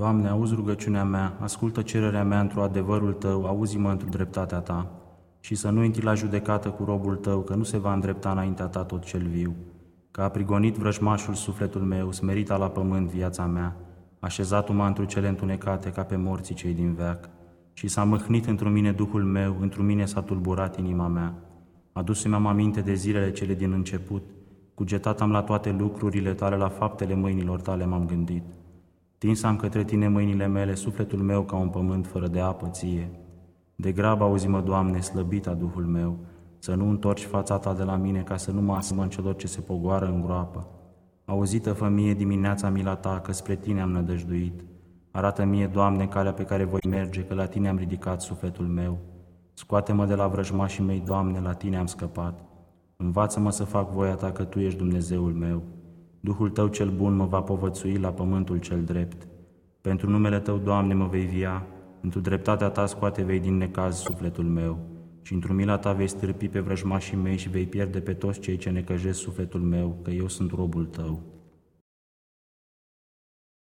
Doamne, auzi rugăciunea mea, ascultă cererea mea într-o adevărul Tău, auzi-mă într-o dreptatea Ta și să nu intri la judecată cu robul Tău, că nu se va îndrepta înaintea Ta tot cel viu. Că a prigonit vrăjmașul sufletul meu, smerita la pământ viața mea, așezat-o într cele întunecate ca pe morții cei din veac, și s-a mâhnit într mine Duhul meu, într mine s-a tulburat inima mea. Adus-mi am aminte de zilele cele din început, cugetat am la toate lucrurile tale, la faptele mâinilor tale m-am gândit. Tins am către tine mâinile mele, sufletul meu ca un pământ fără de apă ție. De grab auzi-mă, Doamne, slăbita Duhul meu, să nu întorci fața ta de la mine, ca să nu mă asemăn celor ce se pogoară în groapă. Auzită fă mie dimineața mila ta, că spre tine am nădăjduit. Arată mie, Doamne, calea pe care voi merge, că la tine am ridicat sufletul meu. Scoate-mă de la vrăjmașii mei, Doamne, la tine am scăpat. Învață-mă să fac voia ta, că tu ești Dumnezeul meu. Duhul tău cel bun mă va povățui la pământul cel drept. Pentru numele tău, Doamne, mă vei via, într-o dreptatea ta scoate vei din necaz sufletul meu și într-o mila ta vei stârpi pe vrăjmașii mei și vei pierde pe toți cei ce necăjesc sufletul meu, că eu sunt robul tău.